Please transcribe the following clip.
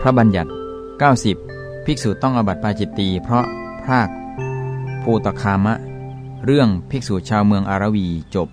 พระบัญญัติ 90 ภิกษุต้องอบัติปาจิตตีเพราะพรากภูตคามะ เรื่องภิกษุชาวเมืองอารวีจบ